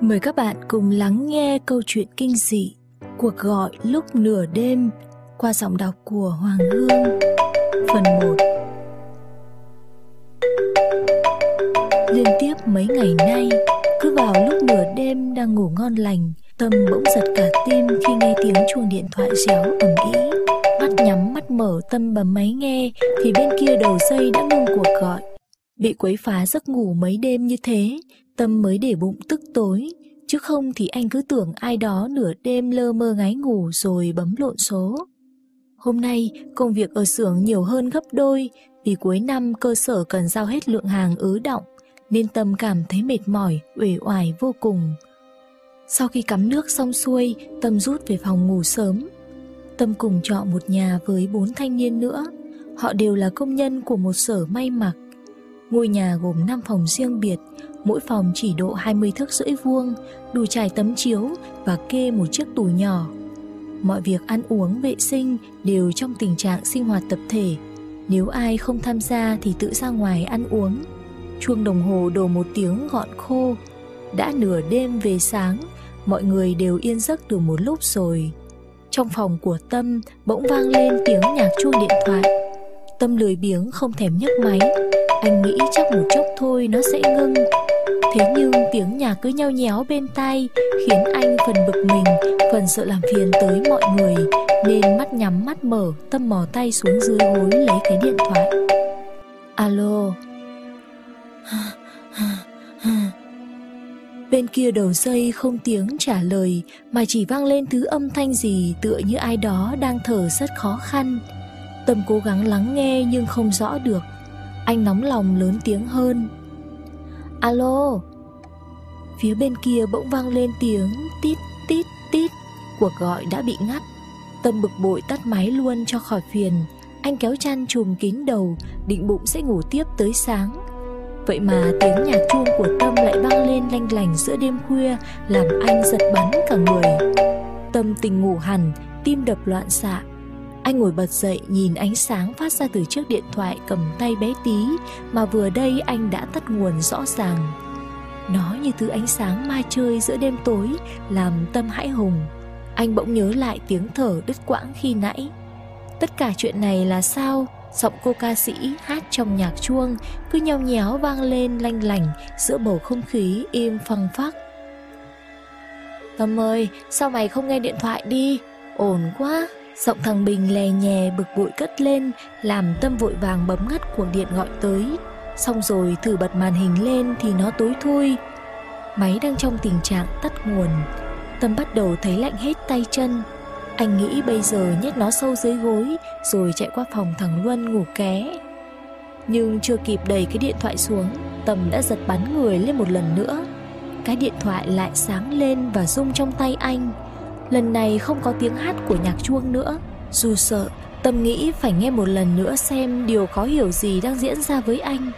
Mời các bạn cùng lắng nghe câu chuyện kinh dị Cuộc gọi lúc nửa đêm qua giọng đọc của Hoàng Hương, Phần 1 Liên tiếp mấy ngày nay, Cứ vào lúc nửa đêm đang ngủ ngon lành, Tâm bỗng giật cả tim khi nghe tiếng chuông điện thoại réo ầm ĩ. Mắt nhắm, mắt mở, Tâm bấm máy nghe, Thì bên kia đầu dây đã ngưng cuộc gọi. Bị quấy phá giấc ngủ mấy đêm như thế Tâm mới để bụng tức tối. Chứ không thì anh cứ tưởng ai đó nửa đêm lơ mơ ngáy ngủ rồi bấm lộn số. Hôm nay công việc ở xưởng nhiều hơn gấp đôi. Vì cuối năm cơ sở cần giao hết lượng hàng ứ động Nên Tâm cảm thấy mệt mỏi, uể oải vô cùng. Sau khi cắm nước xong xuôi Tâm rút về phòng ngủ sớm. Tâm cùng trọ một nhà với bốn thanh niên nữa. Họ đều là công nhân của một sở may mặc. Ngôi nhà gồm 5 phòng riêng biệt, mỗi phòng chỉ độ 20 thước rưỡi vuông, đủ trải tấm chiếu và kê một chiếc tủ nhỏ. Mọi việc ăn uống, vệ sinh đều trong tình trạng sinh hoạt tập thể. Nếu ai không tham gia thì tự ra ngoài ăn uống. Chuông đồng hồ đổ một tiếng gọn khô. Đã nửa đêm về sáng, mọi người đều yên giấc được một lúc rồi. Trong phòng của Tâm bỗng vang lên tiếng nhạc chuông điện thoại. Tâm lười biếng không thèm nhấc máy anh nghĩ chắc một chốc thôi nó sẽ ngưng. Thế nhưng tiếng nhà cứ nheo nhéo bên tai Khiến anh phần bực mình, Phần sợ làm phiền tới mọi người, Nên mắt nhắm mắt mở, Tâm mò tay xuống dưới gối lấy cái điện thoại. Alo. Bên kia đầu dây không tiếng trả lời, Mà chỉ vang lên thứ âm thanh gì Tựa như ai đó đang thở rất khó khăn. Tâm cố gắng lắng nghe nhưng không rõ được. Anh nóng lòng lớn tiếng hơn. Alo. Phía bên kia bỗng vang lên tiếng tít tít tít. Cuộc gọi đã bị ngắt. Tâm bực bội tắt máy luôn cho khỏi phiền. Anh kéo chăn chùm kín đầu, Định bụng sẽ ngủ tiếp tới sáng. Vậy mà tiếng nhạc chuông của Tâm lại vang lên lanh lành giữa đêm khuya, Làm anh giật bắn cả người. Tâm tình ngủ hẳn, Tim đập loạn xạ anh ngồi bật dậy nhìn ánh sáng phát ra từ chiếc điện thoại cầm tay bé tí mà vừa đây anh đã tắt nguồn rõ ràng. Nó như thứ ánh sáng ma chơi giữa đêm tối làm tâm hãi hùng. Anh bỗng nhớ lại tiếng thở đứt quãng khi nãy. Tất cả chuyện này là sao? Giọng cô ca sĩ hát trong nhạc chuông cứ nhau nhéo vang lên lanh lành giữa bầu không khí im phăng phắc. Tâm ơi, sao mày không nghe điện thoại đi? Ổn quá. Giọng thằng Bình lè nhè bực bội cất lên, Làm tâm vội vàng bấm ngắt cuộc điện gọi tới. Xong rồi thử bật màn hình lên thì nó tối thui Máy đang trong tình trạng tắt nguồn. Tâm bắt đầu thấy lạnh hết tay chân. Anh nghĩ bây giờ nhét nó sâu dưới gối, Rồi chạy qua phòng thằng Luân ngủ ké. Nhưng chưa kịp đẩy cái điện thoại xuống, Tâm đã giật bắn người lên một lần nữa. Cái điện thoại lại sáng lên và rung trong tay anh. Lần này không có tiếng hát của nhạc chuông nữa. Dù sợ Tâm nghĩ phải nghe một lần nữa xem Điều khó hiểu gì đang diễn ra với anh.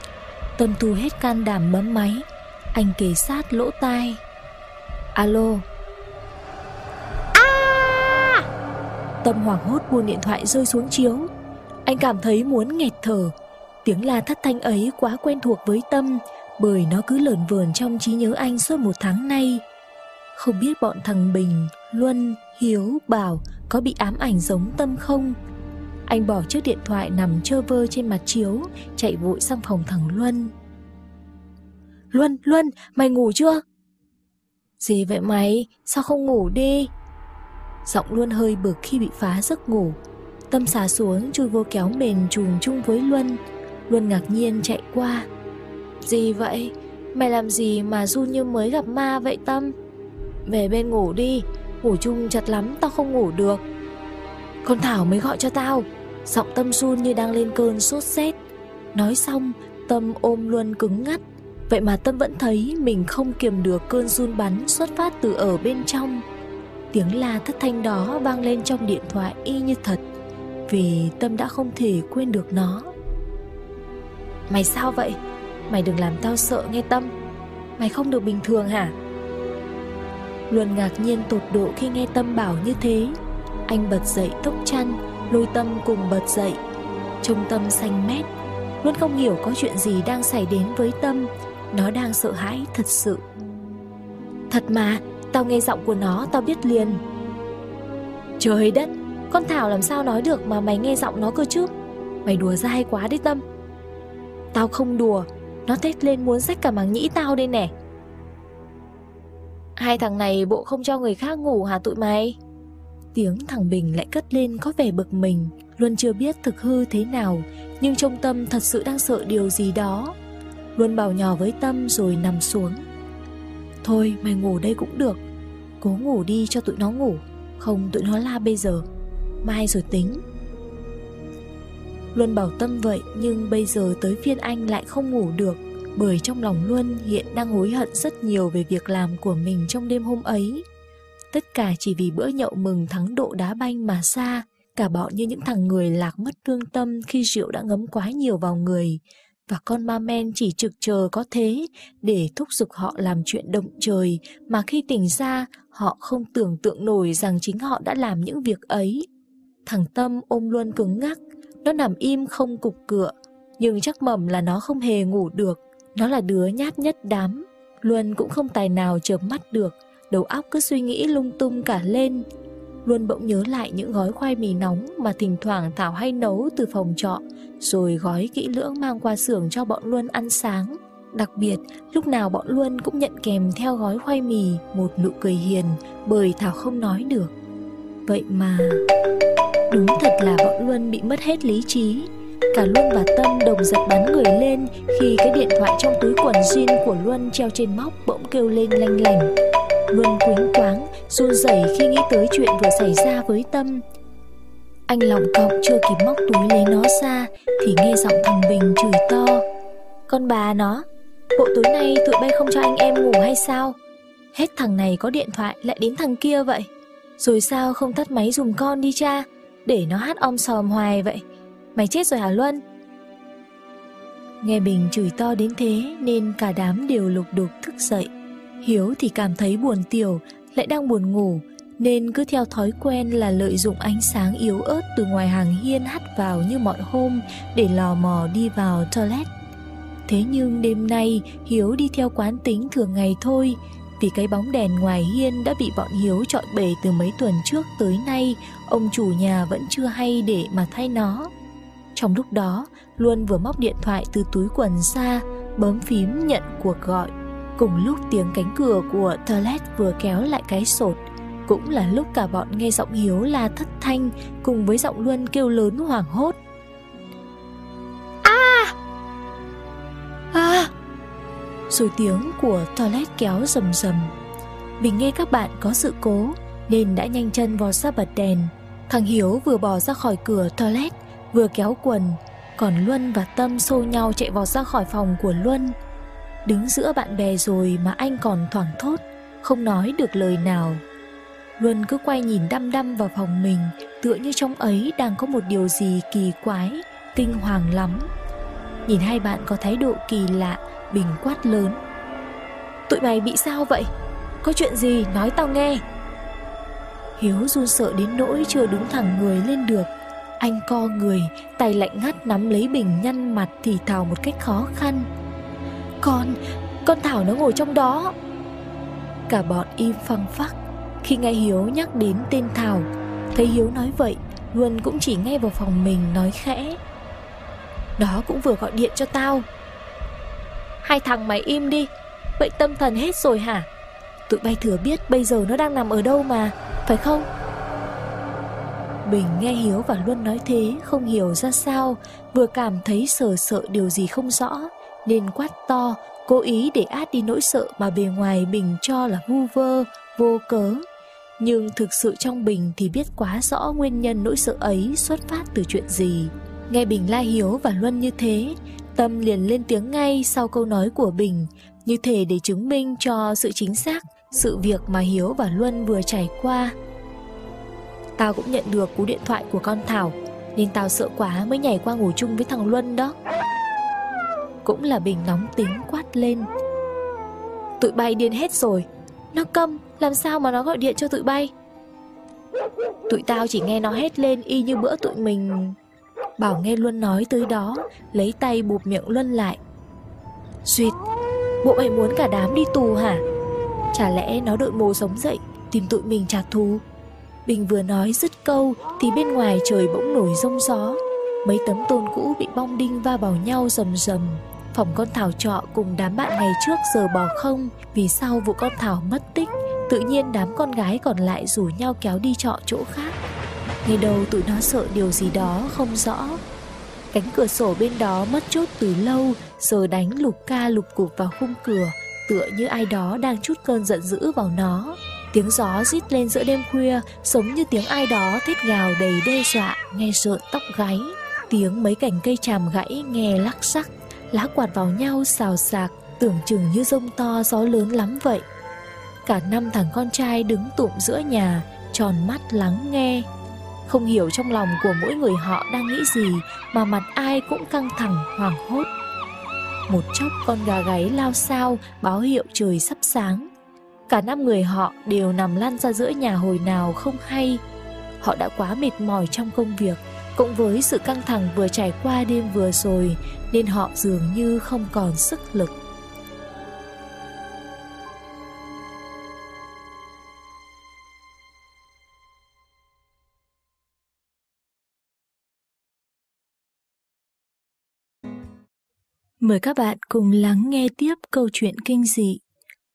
Tâm thu hết can đảm bấm máy. Anh kề sát lỗ tai. Alo. À Tâm hoảng hốt buông điện thoại rơi xuống chiếu. Anh cảm thấy muốn nghẹt thở. Tiếng la thất thanh ấy quá quen thuộc với Tâm Bởi nó cứ lởn vởn trong trí nhớ anh suốt một tháng nay. Không biết bọn thằng Bình Luân, Hiếu, Bảo có bị ám ảnh giống Tâm không? Anh bỏ chiếc điện thoại nằm trơ vơ trên mặt chiếu, chạy vội sang phòng thằng Luân. Luân, Luân, mày ngủ chưa? Gì vậy mày, sao không ngủ đi? Giọng Luân hơi bực khi bị phá giấc ngủ. Tâm xả xuống chui vô kéo mền trùm chung với Luân. Luân ngạc nhiên chạy qua. Gì vậy? Mày làm gì mà run như mới gặp ma vậy Tâm? Về bên ngủ đi, Ngủ chung chật lắm, tao không ngủ được. Con Thảo mới gọi cho tao. Giọng tâm run như đang lên cơn sốt rét Nói xong, Tâm ôm luôn cứng ngắt. Vậy mà Tâm vẫn thấy mình không kiềm được cơn run bắn xuất phát từ ở bên trong. Tiếng la thất thanh đó vang lên trong điện thoại y như thật, Vì Tâm đã không thể quên được nó. Mày sao vậy? Mày đừng làm tao sợ nghe Tâm. Mày không được bình thường hả? Luôn ngạc nhiên tột độ khi nghe Tâm bảo như thế. Anh bật dậy tốc chăn Lôi Tâm cùng bật dậy. Trông Tâm xanh mét luôn không hiểu có chuyện gì đang xảy đến với Tâm. Nó đang sợ hãi thật sự. Thật mà, tao nghe giọng của nó tao biết liền. Trời đất, con Thảo làm sao nói được mà mày nghe giọng nó cơ chứ? Mày đùa dai quá đấy Tâm. Tao không đùa Nó thét lên muốn rách cả màng nhĩ tao đây nè. Hai thằng này bộ không cho người khác ngủ hả tụi mày? Tiếng thằng Bình lại cất lên có vẻ bực mình, luôn chưa biết thực hư thế nào, Nhưng trong tâm thật sự đang sợ điều gì đó. Luân bảo nhỏ với Tâm rồi nằm xuống. Thôi, mày ngủ đây cũng được, Cố ngủ đi cho tụi nó ngủ, Không tụi nó la bây giờ, Mai rồi tính. Luân bảo Tâm vậy, Nhưng bây giờ tới phiên anh lại không ngủ được. Bởi trong lòng Luân hiện đang hối hận rất nhiều Về việc làm của mình trong đêm hôm ấy Tất cả chỉ vì bữa nhậu mừng thắng độ đá banh mà xa Cả bọn như những thằng người lạc mất lương tâm Khi rượu đã ngấm quá nhiều vào người và con ma men chỉ trực chờ có thế để thúc giục họ làm chuyện động trời mà khi tỉnh ra họ không tưởng tượng nổi rằng chính họ đã làm những việc ấy. Thằng Tâm ôm luôn cứng ngắc, nó nằm im không cục cựa, nhưng chắc mầm là nó không hề ngủ được. Nó là đứa nhát nhất đám, Luân cũng không tài nào chợp mắt được, đầu óc cứ suy nghĩ lung tung cả lên. Luân bỗng nhớ lại những gói khoai mì nóng mà thỉnh thoảng Thảo hay nấu từ phòng trọ, rồi gói kỹ lưỡng mang qua xưởng cho bọn Luân ăn sáng. Đặc biệt, lúc nào bọn Luân cũng nhận kèm theo gói khoai mì một nụ cười hiền bởi Thảo không nói được. Vậy mà... Đúng thật là bọn Luân bị mất hết lý trí. Cả Luân và Tâm đồng giật bắn người lên khi cái điện thoại trong túi quần jean của Luân treo trên móc bỗng kêu lên lanh lành. Luân quýnh quáng, run rẩy khi nghĩ tới chuyện vừa xảy ra với Tâm. Anh lòng cọc chưa kịp móc túi lấy nó ra thì nghe giọng thằng Bình chửi to. Con bà nó, bộ tối nay tụi bay không cho anh em ngủ hay sao? Hết thằng này có điện thoại lại đến thằng kia vậy. Rồi sao không tắt máy dùng con đi cha, để nó hát om sòm hoài vậy. Mày chết rồi hả Luân? Nghe Bình chửi to đến thế nên cả đám đều lục đục thức dậy. Hiếu thì cảm thấy buồn tiểu, lại đang buồn ngủ, nên cứ theo thói quen là lợi dụng ánh sáng yếu ớt từ ngoài hàng hiên hắt vào như mọi hôm để lò mò đi vào toilet. Thế nhưng đêm nay Hiếu đi theo quán tính thường ngày thôi, vì cái bóng đèn ngoài hiên đã bị bọn Hiếu trọi bể từ mấy tuần trước tới nay, ông chủ nhà vẫn chưa hay để mà thay nó. Trong lúc đó, Luân vừa móc điện thoại từ túi quần ra, bấm phím nhận cuộc gọi. Cùng lúc tiếng cánh cửa của toilet vừa kéo lại cái sột, cũng là lúc cả bọn nghe giọng Hiếu la thất thanh cùng với giọng Luân kêu lớn hoảng hốt. A! A! Rồi tiếng của toilet kéo rầm rầm. vì nghe các bạn có sự cố nên đã nhanh chân vò ra bật đèn. Thằng Hiếu vừa bò ra khỏi cửa toilet vừa kéo quần, còn Luân và Tâm xô nhau chạy vọt ra khỏi phòng của Luân. Đứng giữa bạn bè rồi mà anh còn thoảng thốt, không nói được lời nào. Luân cứ quay nhìn đăm đăm vào phòng mình, tựa như trong ấy đang có một điều gì kỳ quái, kinh hoàng lắm. Nhìn hai bạn có thái độ kỳ lạ, Bình quát lớn. Tụi mày bị sao vậy? Có chuyện gì nói tao nghe. Hiếu run sợ đến nỗi chưa đứng thẳng người lên được. Anh co người, tay lạnh ngắt nắm lấy Bình nhăn mặt thì thào một cách khó khăn. Con, con Thảo nó ngồi trong đó. Cả bọn im phăng phắc khi nghe Hiếu nhắc đến tên Thảo. Thấy Hiếu nói vậy, Luân cũng chỉ nghe vào phòng mình nói khẽ. Đó cũng vừa gọi điện cho tao. Hai thằng mày im đi, vậy tâm thần hết rồi hả? Tụi bay thừa biết bây giờ nó đang nằm ở đâu mà, phải không? Bình nghe Hiếu và Luân nói thế không hiểu ra sao, vừa cảm thấy sờ sợ điều gì không rõ, nên quát to, cố ý để át đi nỗi sợ mà bề ngoài Bình cho là vu vơ, vô cớ. Nhưng thực sự trong Bình thì biết quá rõ nguyên nhân nỗi sợ ấy xuất phát từ chuyện gì. Nghe Bình la Hiếu và Luân như thế, Tâm liền lên tiếng ngay sau câu nói của Bình, như thể để chứng minh cho sự chính xác sự việc mà Hiếu và Luân vừa trải qua. Tao cũng nhận được cú điện thoại của con Thảo Nên tao sợ quá mới nhảy qua ngủ chung với thằng Luân đó. Cũng là Bình nóng tính quát lên. Tụi bay điên hết rồi. Nó câm, Làm sao mà nó gọi điện cho tụi bay? Tụi tao chỉ nghe nó hét lên Y như bữa tụi mình Bảo nghe Luân nói tới đó, Lấy tay bụp miệng Luân lại. Xuyệt, Bộ mày muốn cả đám đi tù hả? Chả lẽ nó đội mồ sống dậy Tìm tụi mình trả thù? Bình vừa nói dứt câu Thì bên ngoài trời bỗng nổi rông gió. Mấy tấm tôn cũ bị bong đinh va vào nhau rầm rầm. Phòng con Thảo trọ cùng đám bạn ngày trước giờ bỏ không, Vì sau vụ con Thảo mất tích, Tự nhiên đám con gái còn lại rủ nhau kéo đi trọ chỗ khác. Ngày đầu tụi nó sợ điều gì đó không rõ. Cánh cửa sổ bên đó mất chốt từ lâu, Giờ đánh lục ca lục cục vào khung cửa, Tựa như ai đó đang chút cơn giận dữ vào nó. Tiếng gió rít lên giữa đêm khuya, Giống như tiếng ai đó thét gào đầy đe dọa, Nghe sợn tóc gáy. Tiếng mấy cành cây tràm gãy nghe lắc sắc Lá quạt vào nhau xào xạc, Tưởng chừng như rông to, gió lớn lắm vậy. Cả năm thằng con trai đứng tụm giữa nhà, Tròn mắt lắng nghe. Không hiểu trong lòng của mỗi người họ đang nghĩ gì, Mà mặt ai cũng căng thẳng, hoảng hốt. Một chốc con gà gáy lao sao Báo hiệu trời sắp sáng. Cả năm người họ đều nằm lăn ra giữa nhà hồi nào không hay. Họ đã quá mệt mỏi trong công việc Cộng với sự căng thẳng vừa trải qua đêm vừa rồi, Nên họ dường như không còn sức lực. Mời các bạn cùng lắng nghe tiếp câu chuyện kinh dị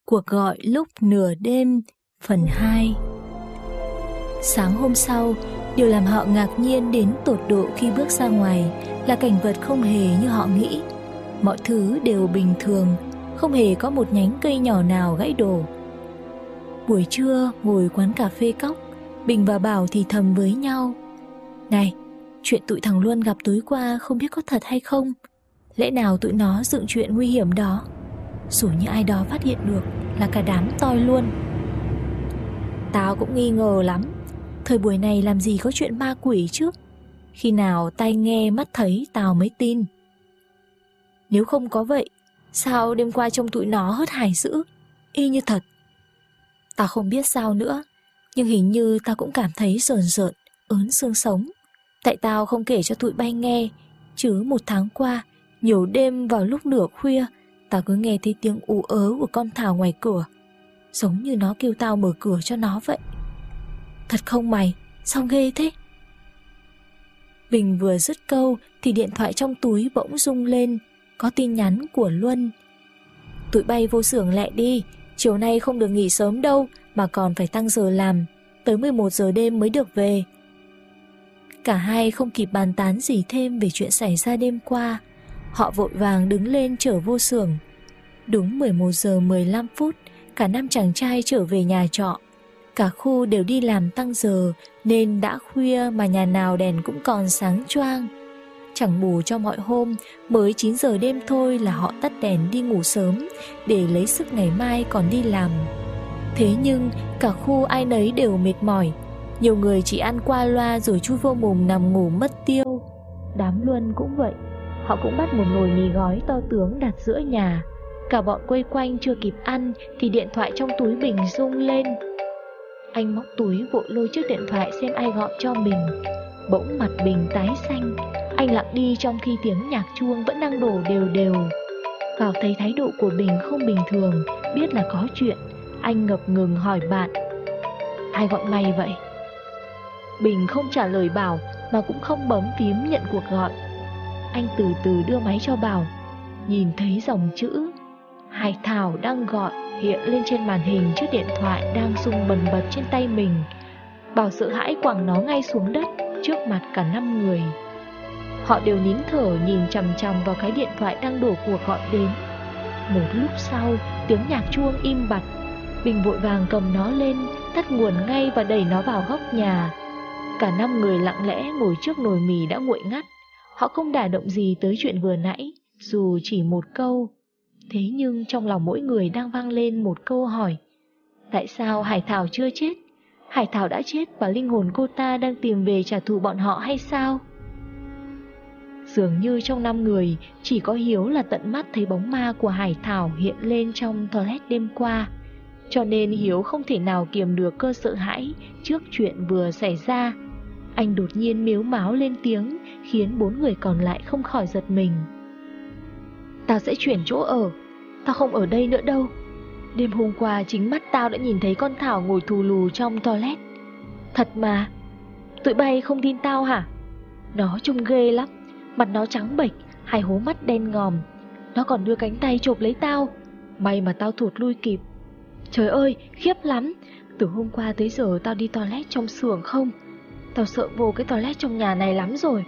Cuộc gọi lúc nửa đêm phần 2 Sáng hôm sau, điều làm họ ngạc nhiên đến tột độ khi bước ra ngoài là cảnh vật không hề như họ nghĩ. Mọi thứ đều bình thường, không hề có một nhánh cây nhỏ nào gãy đổ. Buổi trưa ngồi quán cà phê cóc, Bình và Bảo thì thầm với nhau. Này, chuyện tụi thằng Luân gặp tối qua không biết có thật hay không? Lẽ nào tụi nó dựng chuyện nguy hiểm đó? Dù như ai đó phát hiện được là cả đám toi luôn. Tao cũng nghi ngờ lắm. Thời buổi này làm gì có chuyện ma quỷ chứ? Khi nào tai nghe mắt thấy, tao mới tin. Nếu không có vậy, Sao đêm qua trông tụi nó hớt hải dữ? Y như thật. Tao không biết sao nữa, Nhưng hình như tao cũng cảm thấy rờn rợn, Ớn xương sống. Tại tao không kể cho tụi bay nghe, Chứ một tháng qua, Nhiều đêm vào lúc nửa khuya Tao cứ nghe thấy tiếng ú ớ của con Thảo ngoài cửa, Giống như nó kêu tao mở cửa cho nó vậy. Thật không mày? Sao ghê thế? Bình vừa dứt câu Thì điện thoại trong túi bỗng rung lên, Có tin nhắn của Luân. Tụi bay vô xưởng lẹ đi, Chiều nay không được nghỉ sớm đâu, Mà còn phải tăng giờ làm, Tới 11 giờ đêm mới được về. Cả hai không kịp bàn tán gì thêm Về chuyện xảy ra đêm qua Họ vội vàng đứng lên trở vô xưởng. Đúng 11 giờ 15 phút, cả năm chàng trai trở về nhà trọ. Cả khu đều đi làm tăng giờ nên đã khuya mà nhà nào đèn cũng còn sáng choang. Chẳng bù cho mọi hôm, mới 9 giờ đêm thôi là họ tắt đèn đi ngủ sớm để lấy sức ngày mai còn đi làm. Thế nhưng cả khu ai nấy đều mệt mỏi, nhiều người chỉ ăn qua loa rồi chui vô mồm nằm ngủ mất tiêu. Đám Luân cũng vậy. Họ cũng bắt một nồi mì gói to tướng đặt giữa nhà. Cả bọn quây quanh chưa kịp ăn Thì điện thoại trong túi Bình rung lên. Anh móc túi vội lôi chiếc điện thoại xem ai gọi cho mình. Bỗng mặt Bình tái xanh. Anh lặng đi trong khi tiếng nhạc chuông vẫn đang đổ đều đều. Vào thấy thái độ của Bình không bình thường, Biết là có chuyện, Anh ngập ngừng hỏi bạn. Ai gọi mày vậy? Bình không trả lời bảo Mà cũng không bấm phím nhận cuộc gọi anh từ từ đưa máy cho Bảo. Nhìn thấy dòng chữ, Hải Thảo đang gọi hiện lên trên màn hình chiếc điện thoại đang rung bần bật trên tay mình. Bảo sợ hãi quẳng nó ngay xuống đất, trước mặt cả năm người. Họ đều nín thở nhìn chằm chằm vào cái điện thoại đang đổ cuộc gọi đến. Một lúc sau, tiếng nhạc chuông im bặt. Bình vội vàng cầm nó lên Tắt nguồn ngay và đẩy nó vào góc nhà. Cả năm người lặng lẽ ngồi trước nồi mì đã nguội ngắt. Họ không đả động gì tới chuyện vừa nãy, dù chỉ một câu. Thế nhưng trong lòng mỗi người đang vang lên một câu hỏi. Tại sao Hải Thảo chưa chết? Hải Thảo đã chết và linh hồn cô ta đang tìm về trả thù bọn họ hay sao? Dường như trong năm người, chỉ có Hiếu là tận mắt thấy bóng ma của Hải Thảo hiện lên trong toilet đêm qua. Cho nên Hiếu không thể nào kiềm được cơ sợ hãi trước chuyện vừa xảy ra. Anh đột nhiên miếu máu lên tiếng Khiến bốn người còn lại không khỏi giật mình Tao sẽ chuyển chỗ ở Tao không ở đây nữa đâu Đêm hôm qua chính mắt tao đã nhìn thấy con Thảo ngồi thù lù trong toilet. Thật mà, tụi bay không tin tao hả? Nó trông ghê lắm, mặt nó trắng bệch, hai hố mắt đen ngòm. Nó còn đưa cánh tay chộp lấy tao, may mà tao thụt lui kịp. Trời ơi, khiếp lắm, từ hôm qua tới giờ tao đi toilet trong xưởng không? Tao sợ vô cái toilet trong nhà này lắm rồi.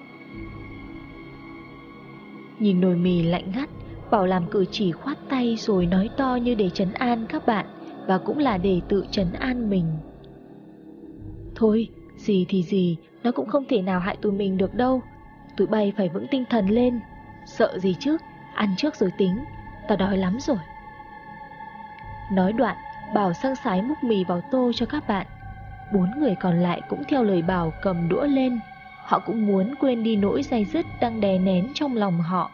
Nhìn nồi mì lạnh ngắt, Bảo làm cử chỉ khoát tay rồi nói to như để trấn an các bạn và cũng là để tự trấn an mình. Thôi, gì thì gì, nó cũng không thể nào hại tụi mình được đâu. Tụi bay phải vững tinh thần lên. Sợ gì chứ, ăn trước rồi tính, tao đói lắm rồi. Nói đoạn, Bảo sang sái múc mì vào tô cho các bạn. Bốn người còn lại cũng theo lời Bảo cầm đũa lên. Họ cũng muốn quên đi nỗi dây dứt đang đè nén trong lòng họ.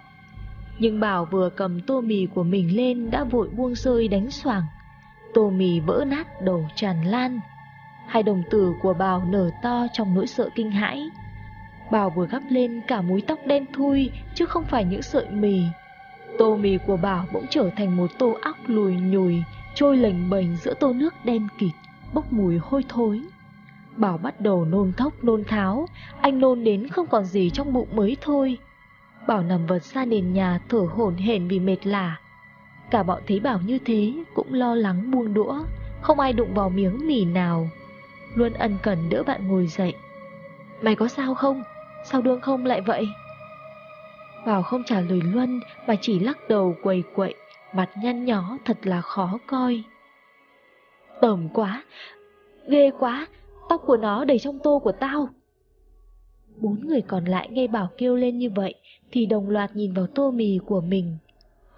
Nhưng Bảo vừa cầm tô mì của mình lên đã vội buông rơi đánh xoảng. Tô mì vỡ nát đổ tràn lan. Hai đồng tử của Bảo nở to trong nỗi sợ kinh hãi. Bảo vừa gắp lên cả múi tóc đen thui chứ không phải những sợi mì. Tô mì của Bảo bỗng trở thành một tô óc lùi nhùi, trôi lềnh bềnh giữa tô nước đen kịt, bốc mùi hôi thối. Bảo bắt đầu nôn thốc nôn tháo, anh nôn đến không còn gì trong bụng mới thôi. Bảo nằm vật ra nền nhà thở hổn hển vì mệt lả. Cả bọn thấy Bảo như thế cũng lo lắng buông đũa, không ai đụng vào miếng mì nào. Luôn ân cần đỡ bạn ngồi dậy. Mày có sao không? Sao đương không lại vậy? Bảo không trả lời Luân mà chỉ lắc đầu quầy quậy, mặt nhăn nhó thật là khó coi. Tởm quá, ghê quá, tóc của nó đầy trong tô của tao. Bốn người còn lại nghe Bảo kêu lên như vậy thì đồng loạt nhìn vào tô mì của mình.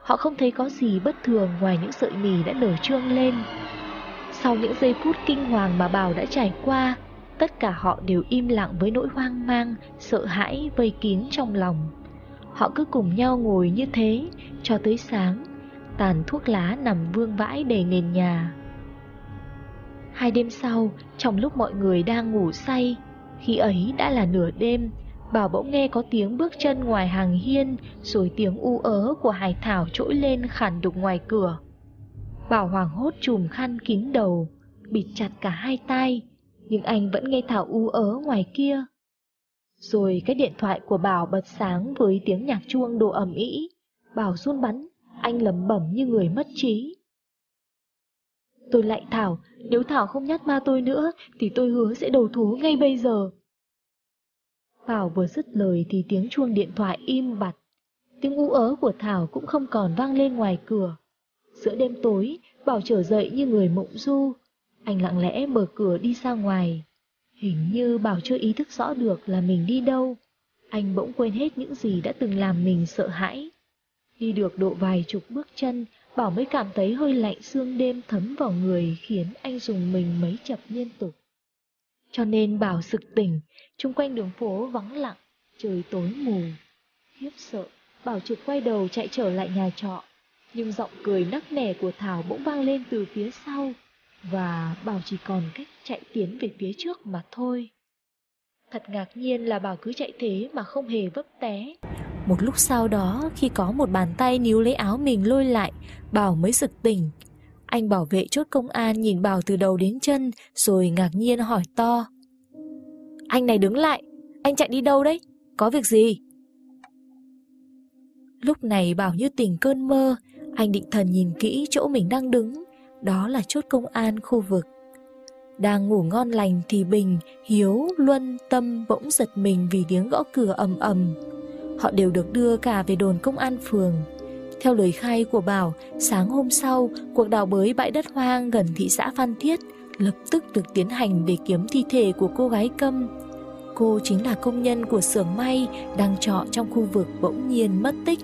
Họ không thấy có gì bất thường ngoài những sợi mì đã nở trương lên. Sau những giây phút kinh hoàng mà Bảo đã trải qua, tất cả họ đều im lặng với nỗi hoang mang, sợ hãi vây kín trong lòng. Họ cứ cùng nhau ngồi như thế cho tới sáng, tàn thuốc lá nằm vương vãi đầy nền nhà. Hai đêm sau, trong lúc mọi người đang ngủ say, khi ấy đã là nửa đêm, Bảo bỗng nghe có tiếng bước chân ngoài hàng hiên, rồi tiếng u ớ của Hải Thảo trỗi lên khản đục ngoài cửa. Bảo hoàng hốt chùm khăn kín đầu, bịt chặt cả hai tay, nhưng anh vẫn nghe Thảo u ớ ngoài kia. Rồi cái điện thoại của Bảo bật sáng với tiếng nhạc chuông đồ ẩm ĩ. Bảo run bắn, anh lẩm bẩm như người mất trí. Tôi lại Thảo, nếu Thảo không nhát ma tôi nữa thì tôi hứa sẽ đầu thú ngay bây giờ. Bảo vừa dứt lời thì tiếng chuông điện thoại im bặt. Tiếng u ớ của Thảo cũng không còn vang lên ngoài cửa. Giữa đêm tối, Bảo trở dậy như người mộng du. Anh lặng lẽ mở cửa đi ra ngoài. Hình như Bảo chưa ý thức rõ được là mình đi đâu. Anh bỗng quên hết những gì đã từng làm mình sợ hãi. Đi được độ vài chục bước chân, Bảo mới cảm thấy hơi lạnh sương đêm thấm vào người khiến anh dùng mình mấy chập liên tục. Cho nên Bảo sực tỉnh, chung quanh đường phố vắng lặng, trời tối mù. Hiếp sợ, Bảo trực quay đầu chạy trở lại nhà trọ, nhưng giọng cười nắc nẻ của Thảo bỗng vang lên từ phía sau, và Bảo chỉ còn cách chạy tiến về phía trước mà thôi. Thật ngạc nhiên là Bảo cứ chạy thế mà không hề vấp té. Một lúc sau đó, khi có một bàn tay níu lấy áo mình lôi lại, Bảo mới sực tỉnh. Anh bảo vệ chốt công an nhìn Bảo từ đầu đến chân, rồi ngạc nhiên hỏi to. Anh này đứng lại, anh chạy đi đâu đấy? Có việc gì? Lúc này Bảo như tỉnh cơn mơ, anh định thần nhìn kỹ chỗ mình đang đứng, đó là chốt công an khu vực. Đang ngủ ngon lành thì Bình, Hiếu, Luân, Tâm bỗng giật mình vì tiếng gõ cửa ầm ầm. Họ đều được đưa cả về đồn công an phường. Theo lời khai của Bảo, sáng hôm sau, cuộc đào bới bãi đất hoang gần thị xã Phan Thiết lập tức được tiến hành để kiếm thi thể của cô gái Câm. Cô chính là công nhân của xưởng may đang trọ trong khu vực bỗng nhiên mất tích.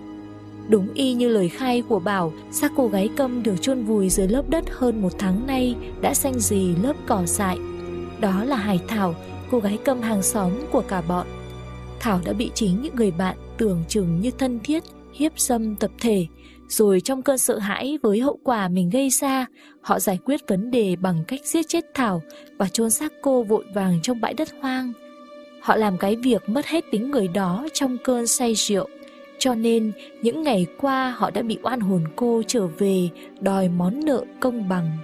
Đúng y như lời khai của Bảo, xác cô gái Câm được chôn vùi dưới lớp đất hơn một tháng nay đã xanh dì lớp cỏ dại. Đó là Hải Thảo, cô gái Câm hàng xóm của cả bọn. Thảo đã bị chính những người bạn tưởng chừng như thân thiết, hiếp dâm tập thể, rồi trong cơn sợ hãi với hậu quả mình gây ra, họ giải quyết vấn đề bằng cách giết chết Thảo và chôn xác cô vội vàng trong bãi đất hoang. Họ làm cái việc mất hết tính người đó trong cơn say rượu, Cho nên những ngày qua họ đã bị oan hồn cô trở về đòi món nợ công bằng.